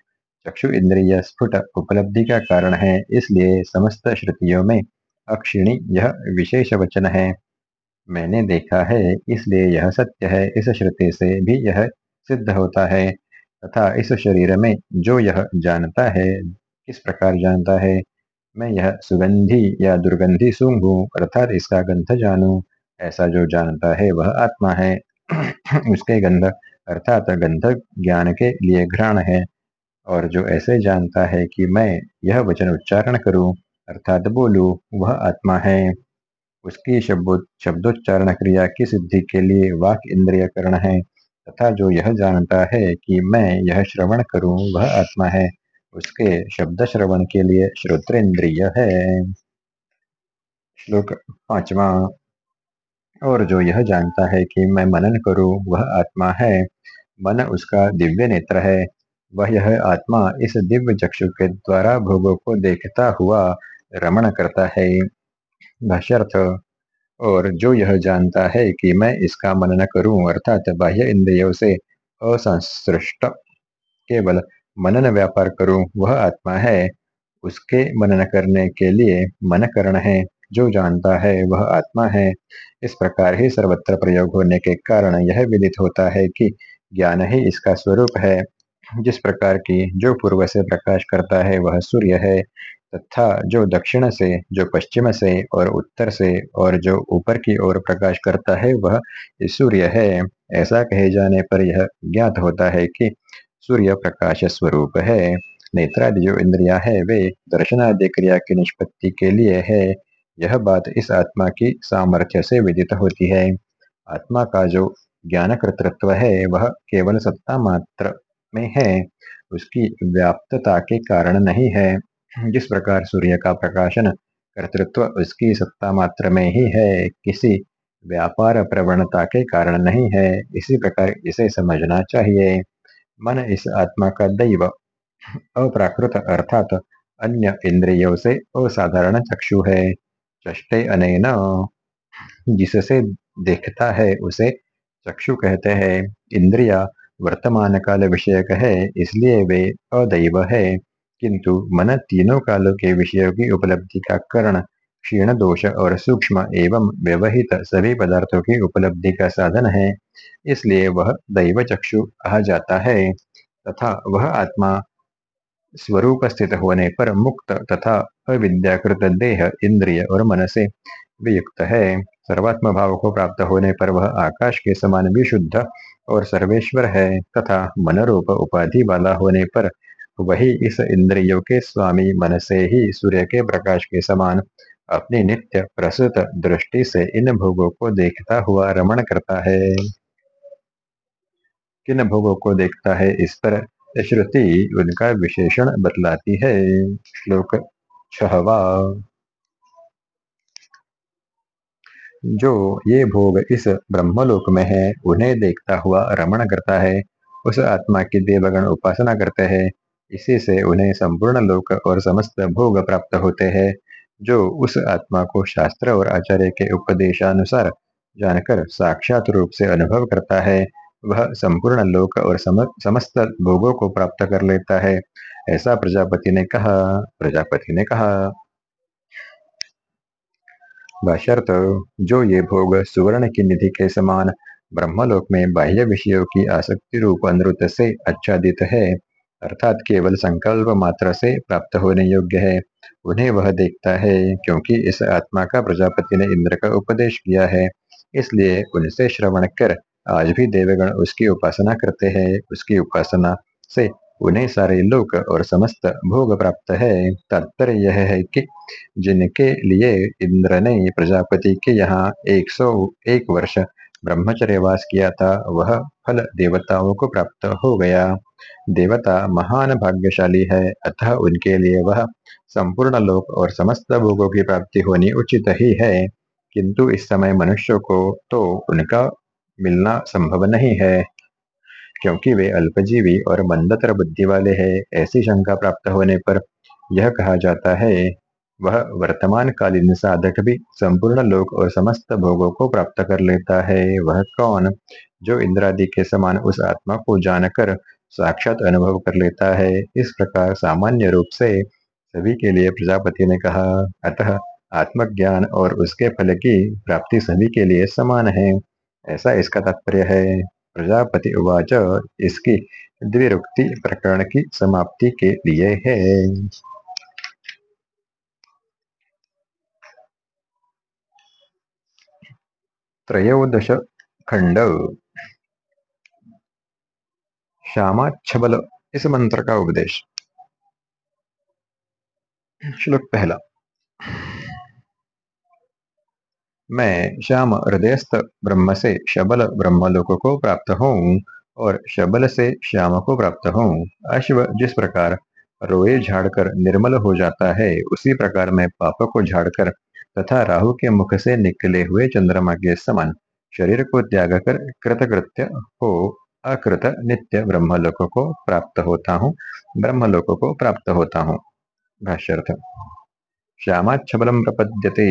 चक्षु इंद्रिय स्फुट उपलब्धि का कारण है, इसलिए समस्त श्रुतियों में अक्षिणी यह विशेष वचन है। मैंने देखा है, इसलिए यह सत्य है, इस श्रुति से भी यह सिद्ध होता है, तथा इस शरीर में जो यह जानता है, किस प्रकार जानता है, मैं यह सुगंधी या दुर्गंधी सूंघू अर्थात इसका गंध जानू, ऐसा जो जानता है वह आत्मा है। *clears throat* उसके गंध अर्थात गंध ज्ञान के लिए घ्राण है। और जो ऐसे जानता है कि मैं यह वचन उच्चारण करूँ, अर्थात बोलू, वह आत्मा है। उसकी शब्द, शब्दोच्चारण क्रिया की सिद्धि के लिए वाक इंद्रिय करण है, तथा जो यह जानता है कि मैं यह श्रवण करूँ, वह आत्मा है। उसके शब्द श्रवण के लिए श्रोत्रेंद्रिय है। श्लोक पांचवा। और जो यह जानता है कि मैं मनन करूँ, वह आत्मा है। मन उसका दिव्य नेत्र है। वह यह आत्मा इस दिव्य चक्षु के द्वारा भोगों को देखता हुआ रमण करता है। भाष्यर्थ, और जो यह जानता है कि मैं इसका मनन करूँ, अर्थात बाह्य इंद्रियों से असंसृष्ट केवल मनन व्यापार करूँ, वह आत्मा है। उसके मनन करने के लिए मन करण है। जो जानता है वह आत्मा है। इस प्रकार ही सर्वत्र प्रयोग होने के कारण यह विदित होता है कि ज्ञान ही इसका स्वरूप है। जिस प्रकार की जो पूर्व से प्रकाश करता है, वह सूर्य है, तथा जो दक्षिण से, जो पश्चिम से और उत्तर से और जो ऊपर की ओर प्रकाश करता है, वह सूर्य है। ऐसा कहे जाने पर यह ज्ञात होता है कि सूर्य प्रकाश स्वरूप है। नेत्रादि जो इंद्रिया है, वे दर्शनादि क्रिया की निष्पत्ति के लिए है। यह बात इस आत्मा की सामर्थ्य से विदित होती है। आत्मा का जो ज्ञान कर्तृत्व है, वह केवल सत्ता मात्र में है, उसकी व्याप्तता के कारण नहीं है। जिस प्रकार सूर्य का प्रकाशन कर्तृत्व उसकी सत्ता मात्र में ही है, किसी व्यापार प्रवणता के कारण नहीं है, इसी प्रकार इसे समझना चाहिए। मन इस आत्मा का दैव, अप्राकृत अर्थात अन्य इंद्रियों से असाधारण चक्षु है। चष्टे अनेन, जिससे देखता है, उसे चक्षु कहते हैं। इंद्रिया वर्तमान काल विषयक है, इसलिए वे अदैव है। किंतु मन तीनों कालों के विषयों की उपलब्धि का करण, क्षीण दोष और सूक्ष्म एवं व्यवहित सभी पदार्थों की उपलब्धि का साधन है, इसलिए वह दैव चक्षु कहा जाता है। तथा वह आत्मा स्वरूप स्थित होने पर मुक्त तथा अविद्याकृत देह, इंद्रिय और मन से वियुक्त है। सर्वात्म भाव को प्राप्त होने पर वह आकाश के समान विशुद्ध और सर्वेश्वर है तथा मनरूप उपाधि वाला होने पर वही इस इंद्रियों के स्वामी मन से ही सूर्य के प्रकाश के समान अपनी नित्य प्रसुत दृष्टि से इन भोगों को देखता हुआ रमण करता है। किन भोगों को देखता है इस पर श्रुति उनका विशेषण बतलाती है। श्लोक छहवा। जो ये भोग इस ब्रह्मलोक में है, उन्हें देखता हुआ रमण करता है, उस आत्मा की देवगण उपासना करते हैं। इसी से उन्हें संपूर्ण लोक और समस्त भोग प्राप्त होते हैं, जो उस आत्मा को शास्त्र और आचार्य के उपदेशानुसार जानकर साक्षात रूप से अनुभव करता है। वह संपूर्ण लोक और समस्त भोगों को प्राप्त कर लेता है। ऐसा प्रजापति ने कहा, प्रजापति ने कहा बशर्त जो ये भोग सुवर्ण की निधि के समान ब्रह्मलोक में बाह्य विषयों की आसक्ति रूप अनुत से आच्छादित है, अर्थात केवल संकल्प मात्र से प्राप्त होने योग्य है। उन्हें वह देखता है क्योंकि इस आत्मा का प्रजापति ने इंद्र का उपदेश किया है, इसलिए उनसे श्रवण कर आज भी देवगण उसकी उपासना करते हैं। उसकी उपासना से उन्हें सारे लोक और समस्त भोग प्राप्त है। तात्पर्य यह है कि जिनके लिए इंद्र ने प्रजापति के यहाँ एक सौ एक वर्ष ब्रह्मचर्य वास किया था, वह फल देवताओं को प्राप्त हो गया। देवता महान भाग्यशाली है, अतः उनके लिए वह संपूर्ण लोक और समस्त भोगों की प्राप्ति होनी उचित ही है। किंतु इस समय मनुष्यों को तो उनका मिलना संभव नहीं है। क्योंकि वे अल्पजीवी और मंदतर बुद्धि वाले हैं, ऐसी शंका प्राप्त होने पर यह कहा जाता है, वह वर्तमान कालीन साधक भी संपूर्ण लोक और समस्त भोगों को प्राप्त कर लेता है, वह कौन जो इंद्रादि के समान उस आत्मा को जानकर साक्षात अनुभव कर लेता है, इस प्रकार सामान्य रूप से सभी के लिए प्रजापति ने कहा, अतः आत्मज्ञान और उसके फल की प्राप्ति सभी के लिए समान है, ऐसा इसका तात्पर्य है। प्रजापति उवाच, इसकी द्विरुक्ति प्रकरण की समाप्ति के लिए है। त्रयोदश खंड। श्यामाच्छबल, इस मंत्र का उपदेश। श्लोक पहला। मैं श्याम हृदयस्थ ब्रह्म से शबल ब्रह्मलोक को प्राप्त हूँ और शबल से श्याम को प्राप्त हूँ। अश्व जिस प्रकार रोए झाड़कर निर्मल हो जाता है, उसी प्रकार मैं पाप को झाड़कर तथा राहु के मुख से निकले हुए चंद्रमा के समान शरीर को त्याग कर कृतकृत्य हो, अकृत नित्य ब्रह्मलोक को प्राप्त होता हूँ। ब्रह्मलोक को प्राप्त होता हूँ। भाष्यर्थ। श्यामाच्छबलम प्रपद्यते।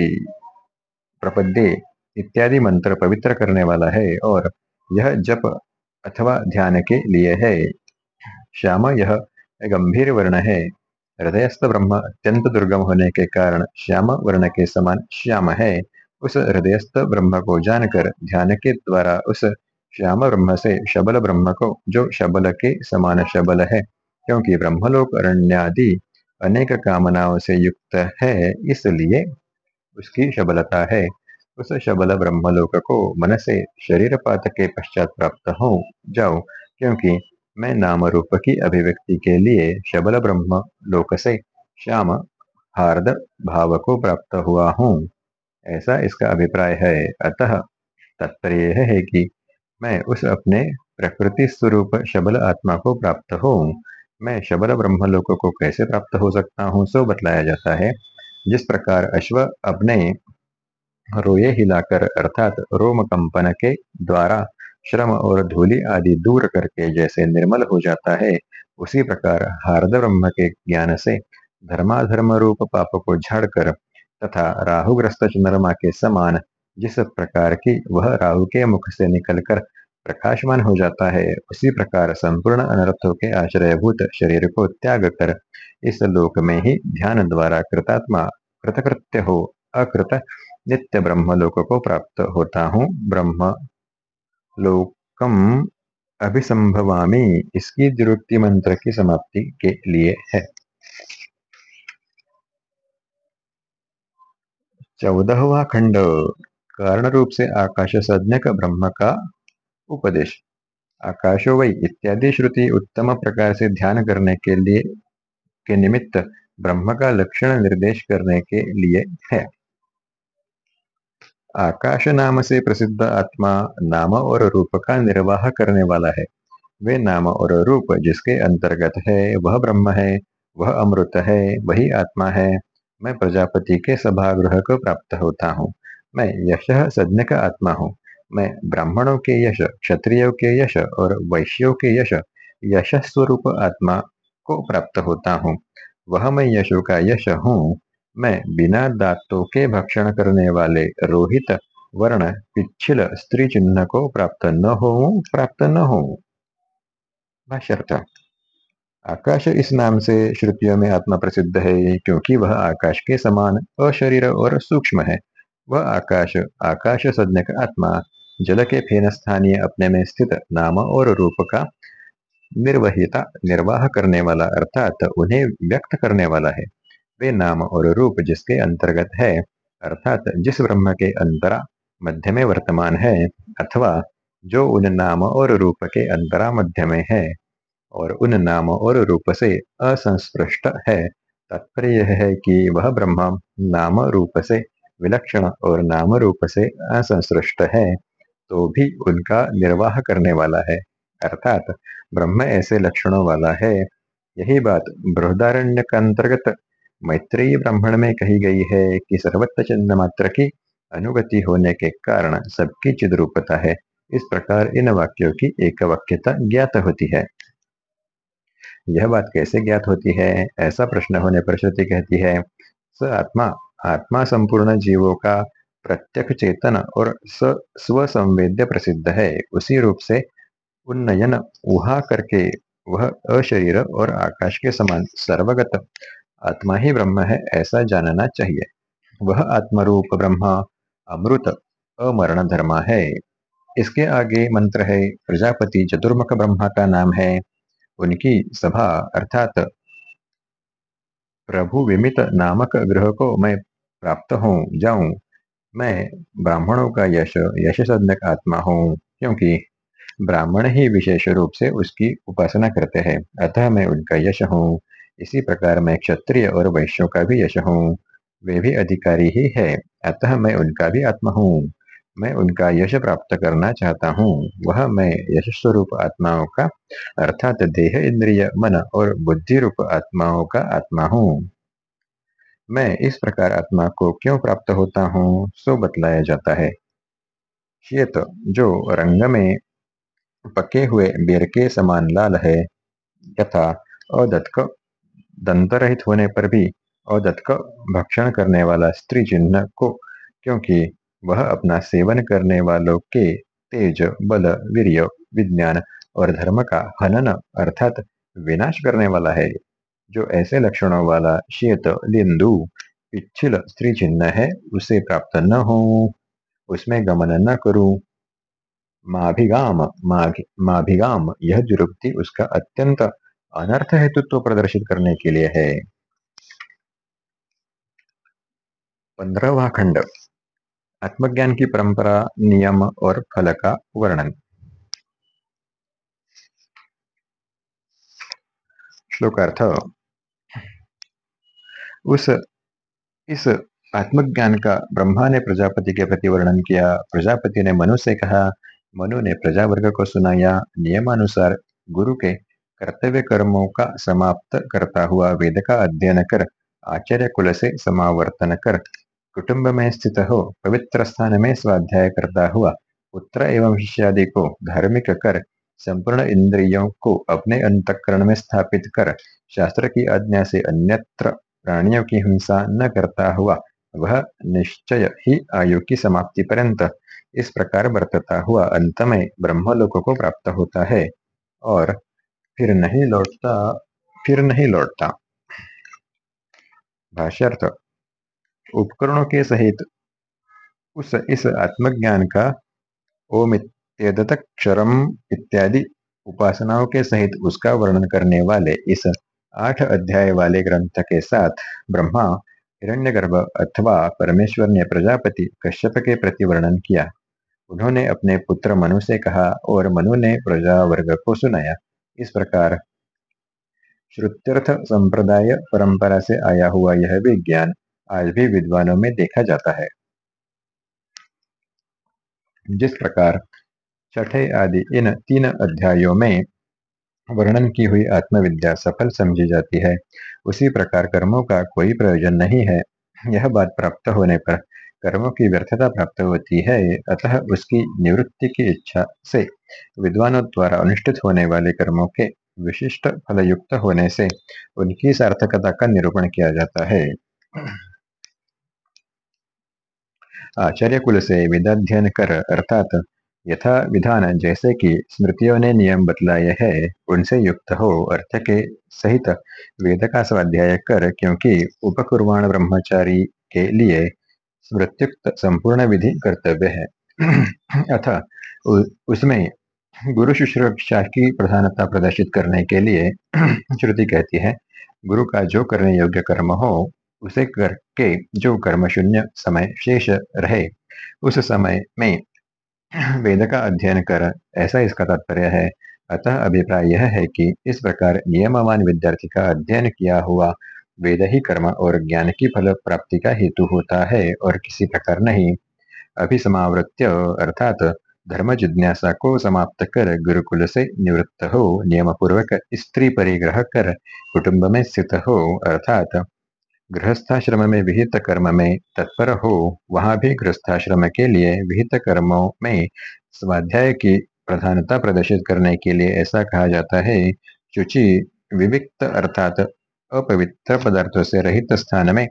प्रपद्ये इत्यादि मंत्र पवित्र करने वाला है और यह जप अथवा ध्यान के लिए है। श्याम, यह गंभीर वर्ण है। हृदयस्थ ब्रह्म अत्यंत दुर्गम होने के कारण श्याम वर्ण के समान श्याम है। उस हृदयस्थ ब्रह्म को जानकर ध्यान के द्वारा उस श्याम ब्रह्म से शबल ब्रह्म को, जो शबल के समान शबल है, क्योंकि ब्रह्मलोक अरण्यादि अनेक कामनाओं से युक्त है, इसलिए उसकी शबलता है। उस शबल ब्रह्मलोक को मन से शरीर पात के पश्चात प्राप्त हो। जाओ क्योंकि मैं नाम रूप की अभिव्यक्ति के लिए शबल ब्रह्म लोक से श्याम हार्द भाव को प्राप्त हुआ हूँ। ऐसा इसका अभिप्राय है। अतः तात्पर्य यह है कि मैं उस अपने प्रकृति स्वरूप शबल आत्मा को प्राप्त हूँ। मैं शबल ब्रह्मलोक को कैसे प्राप्त हो सकता हूँ, सो बतलाया जाता है। जिस प्रकार अश्व अपने रोये हिलाकर, अर्थात रोम कंपन के द्वारा श्रम और धूलि आदि दूर करके जैसे निर्मल हो जाता है, उसी प्रकार हार्द ब्रह्म के ज्ञान से धर्माधर्म रूप पाप को झाड़कर तथा राहुग्रस्त चंद्रमा के समान जिस प्रकार की वह राहु के मुख से निकलकर प्रकाशमान हो जाता है। उसी प्रकार संपूर्ण अनर्थों के आश्रयभूत शरीर को त्याग कर इस लोक में ही ध्यान द्वारा कृतात्मा, कृतकृत्य हो, अकृत नित्य ब्रह्मलोक को प्राप्त होता हूँ। ब्रह्म लोकम अभिसंभवामी। इसकी द्रुक्ति मंत्र की समाप्ति के लिए है। चौदहवा खंड। कारण रूप से आकाश सज्ञक ब्रह्म का उपदेश। आकाशो वही इत्यादि श्रुति उत्तम प्रकार से ध्यान करने के लिए के निमित्त ब्रह्म का लक्षण निर्देश करने के लिए है। आकाश नाम से प्रसिद्ध आत्मा नाम और रूप का निर्वाह करने वाला है। वे नाम और रूप जिसके अंतर्गत है, वह ब्रह्म है, वह अमृत है, वही आत्मा है। मैं प्रजापति के सभागृह को प्राप्त होता हूँ। मैं यश सज्ञ का आत्मा हूँ। मैं ब्राह्मणों के यश, क्षत्रियों के यश और वैश्यों के यश यश स्वरूप आत्मा को प्राप्त होता हूँ। वह मैं यशो का यश हूँ। मैं बिना दांतों के भक्षण करने वाले रोहित, वर्ण पिछिल स्त्री चिन्ह को प्राप्त न हो प्राप्त न हो आकाश इस नाम से श्रुतियों में आत्मा प्रसिद्ध है, क्योंकि वह आकाश के समान अशरीर और सूक्ष्म है। वह आकाश आकाश सज्ञ का आत्मा जल के फेन स्थानीय अपने में स्थित नाम और रूप का निर्वहिता, निर्वाह करने वाला अर्थात उन्हें व्यक्त करने वाला है। वे नाम और रूप जिसके अंतर्गत है, अर्थात जिस ब्रह्म के अंतरा मध्य में वर्तमान है, अथवा जो उन नाम और रूप के अंतरा मध्य में है, और उन नाम और रूप से असंस्पृष्ट है। तात्पर्य यह है कि वह ब्रह्म नाम रूप से विलक्षण और नाम रूप से असंसृष्ट है। तो भी उनका निर्वाह करने वाला है। अर्थात ब्रह्म ऐसे लक्षणों वाला है। यही बात बृहदारण्य का अंतर्गत मैत्रेयी ब्राह्मण में कही गई है कि सर्वत्र चिन्ह मात्र की अनुगति होने के कारण सबकी चिद्रूपता है। इस प्रकार इन वाक्यों की एक वाक्यता ज्ञात होती है। यह बात कैसे ज्ञात होती है? ऐसा प्रश्न होने पर श्रुति कहती है, स आत्मा आत्मा संपूर्ण जीवों का प्रत्यक्ष चेतन और स्व संवेद्य प्रसिद्ध है। उसी रूप से उन्नयन उहा करके वह अशरीर और आकाश के समान सर्वगत आत्मा ही ब्रह्म है, ऐसा जानना चाहिए। वह आत्मरूप ब्रह्म, अमृत, अमरण धर्म है। इसके आगे मंत्र है, प्रजापति चतुर्मुख ब्रह्मा का नाम है। उनकी सभा अर्थात प्रभु विमित नामक ग्रह को मैं प्राप्त हूँ, जाऊँ। मैं ब्राह्मणों का यश यश सदनक आत्मा हूँ, क्योंकि ब्राह्मण ही विशेष रूप से उसकी उपासना करते हैं। अतः मैं उनका यश हूँ। इसी प्रकार मैं क्षत्रिय और वैश्यों का भी यश हूँ। वे भी अधिकारी ही है। अतः मैं उनका भी आत्मा हूँ। मैं उनका यश प्राप्त करना चाहता हूँ। वह मैं यश स्वरूप आत्माओं का, अर्थात देह, इंद्रिय, मन और बुद्धि रूप आत्माओं का आत्मा हूँ। मैं इस प्रकार आत्मा को क्यों प्राप्त होता हूँ, सो बतलाया जाता है। श्वेत जो रंग में पके हुए बेर के समान लाल है तथा अदत्क दंत रहित होने पर भी अदत्क भक्षण करने वाला स्त्री चिन्ह को, क्योंकि वह अपना सेवन करने वालों के तेज, बल, वीर्य, विज्ञान और धर्म का हनन अर्थात विनाश करने वाला है। जो ऐसे लक्षणों वाला शेत लिंदु पिछिल स्त्री चिन्ह है, उसे प्राप्त न हो। उसमें गमन न करूँ। माभिगाम माभिगाम, यह जुरुक्ति उसका अत्यंत अनर्थ हेतुत्व प्रदर्शित करने के लिए है। पंद्रहवा खंड, आत्मज्ञान की परंपरा, नियम और फल का वर्णन। श्लोकार्थ उस इस आत्मज्ञान का ब्रह्मा ने प्रजापति के प्रति वर्णन किया। प्रजापति ने मनु से कहा, मनु ने प्रजा वर्ग को सुनाया। नियमानुसार गुरु के कर्तव्य कर्मों का समाप्त करता हुआ वेद का अध्ययन कर, आचार्य कुल से समावर्तन कर, कुटुंब में स्थित हो, पवित्र स्थान में स्वाध्याय करता हुआ, पुत्र एवं शिष्यादि को धार्मिक कर, संपूर्ण इंद्रियों को अपने अंतकरण में स्थापित कर, शास्त्र की आज्ञा से अन्यत्र प्राणियों की हिंसा न करता हुआ, वह निश्चय ही आयु की समाप्ति पर्यंत इस प्रकार बरतता हुआ अंत में ब्रह्मलोक को प्राप्त होता है और फिर नहीं लौटता, फिर नहीं लौटता। भाष्यर्थ, उपकरणों के सहित उस इस आत्मज्ञान का ओम क्षरम इत्यादि उपासनाओं के सहित उसका वर्णन करने वाले इस आठ अध्याय वाले ग्रंथ के साथ ब्रह्मा, हिरण्यगर्भ अथवा परमेश्वर ने प्रजापति कश्यप के प्रति वर्णन किया। उन्होंने अपने पुत्र मनु से कहा और मनु ने प्रजा वर्ग को सुनाया। इस प्रकार श्रुत्यर्थ संप्रदाय परंपरा से आया हुआ यह विज्ञान आज भी विद्वानों में देखा जाता है। जिस प्रकार छठे आदि इन तीन अध्यायों में वर्णन की हुई आत्मविद्या सफल समझी जाती है। उसी प्रकार कर्मों का कोई प्रयोजन नहीं है। यह बात प्राप्त होने पर कर्मों की व्यर्थता प्राप्त होती है, अतः उसकी निवृत्ति की इच्छा से विद्वानों द्वारा अनुष्ठित होने वाले कर्मों के विशिष्ट फलयुक्त होने से उनकी सार्थकता का निरूपण किया जाता है। आचार्य कुल से विदाध्ययन कर, अर्थात यथा विधान जैसे कि स्मृतियों ने नियम बतलाए हैं, उनसे युक्त हो अर्थ के सहित वेद का स्वाध्याय कर, क्योंकि उपकुर्वाण ब्रह्मचारी के लिए स्मृत्युक्त संपूर्ण विधि कर्तव्य है। *clears throat* अथ उसमें गुरु शुश्रूषा की प्रधानता प्रदर्शित करने के लिए *clears throat* श्रुति कहती है, गुरु का जो करने योग्य कर्म हो, उसे करके जो कर्म शून्य समय शेष रहे, उस समय में वेद का अध्ययन कर ऐसा इसका तात्पर्य है। अतः अभिप्राय यह है कि इस प्रकार नियमवान विद्यार्थी का अध्ययन किया हुआ वेद ही कर्म और ज्ञान की फल प्राप्ति का हेतु होता है और किसी प्रकार नहीं। अभिसमावृत्य अर्थात धर्म जिज्ञासा को समाप्त कर गुरुकुल से निवृत्त हो नियम पूर्वक स्त्री परिग्रह कर कुटुंब में स्थित हो, अर्थात गृहस्थाश्रम में विहित कर्म में तत्पर हो वहाँ भी गृहस्थाश्रम के लिए विहित कर्मों में स्वाध्याय की प्रधानता प्रदर्शित करने के लिए ऐसा कहा जाता है। शुचि विविक्त अर्थात अपवित्र पदार्थों से रहित स्थान में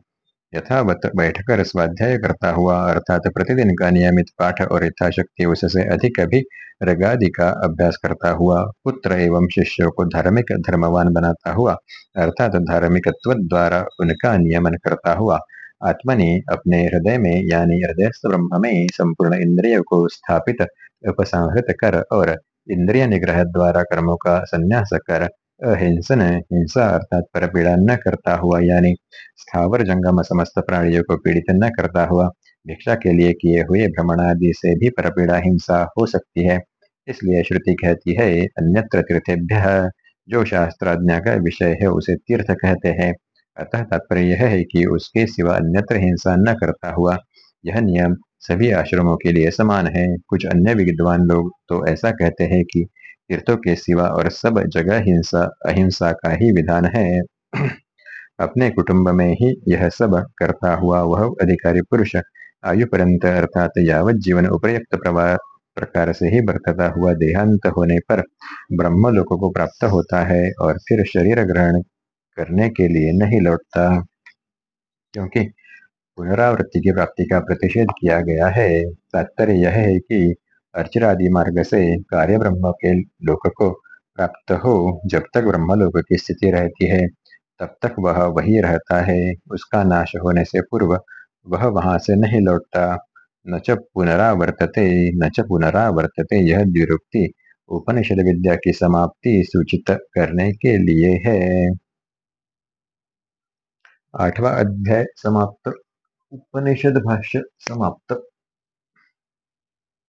यथावत बैठकर स्वाध्याय करता हुआ, अर्थात प्रतिदिन का नियमित पाठ और यथाशक्ति उससे अधिक भी रगादि का अभ्यास करता हुआ, पुत्र एवं शिष्यों को धार्मिक धर्मवान बनाता हुआ, अर्थात धार्मिकत्व द्वारा उनका नियमन करता हुआ, आत्मनि अपने हृदय में, यानी हृदय ब्रह्म में संपूर्ण इंद्रियों को स्थापित, उपसंहृत कर और इंद्रिय निग्रह द्वारा कर्मों का संन्यास कर अहिंसन हिंसा अर्थात पर पीड़ा न करता हुआ, यानी स्थावर जंगम समस्त प्राणियों को पीड़ित न करता हुआ, भिक्षा के लिए किए हुए भ्रमण आदि से भी परपीड़ा हिंसा हो सकती है। इसलिए श्रुति कहती है अन्यत्र तीर्थेभ्य, जो शास्त्राज्ञा का विषय है, उसे तीर्थ कहते हैं। अतः तात्पर्य यह है कि उसके सिवा अन्यत्र हिंसा न करता हुआ, यह नियम सभी आश्रमों के लिए समान है। कुछ अन्य विद्वान लोग तो ऐसा कहते हैं कि तीर्थों के सिवा और सब जगह हिंसा, अहिंसा का ही विधान है। *clears throat* अपने कुटुंब में ही यह सब करता हुआ वह अधिकारी पुरुष आयु पर्यंत अर्थात यावत जीवन उपयुक्त प्रकार से ही बरतता हुआ देहांत होने पर ब्रह्म लोक को प्राप्त होता है और फिर शरीर ग्रहण करने के लिए नहीं लौटता। क्योंकि पुनरावृत्ति की प्राप्ति का प्रतिषेध किया गया है, तात्पर्य यह है कि अर्चरादि मार्ग से कार्य ब्रह्म के लोक को प्राप्त हो जब तक ब्रह्मलोक की स्थिति रहती है, तब तक वह वही रहता है। उसका नाश होने से पूर्व वह वहाँ से नहीं लौटता। न च पुनरावर्तते, न च पुनरावर्तते यह द्विरुक्ति उपनिषद विद्या की समाप्ति सूचित करने के लिए है। आठवा अध्याय समाप्त। उपनिषद भाष्य समाप्त।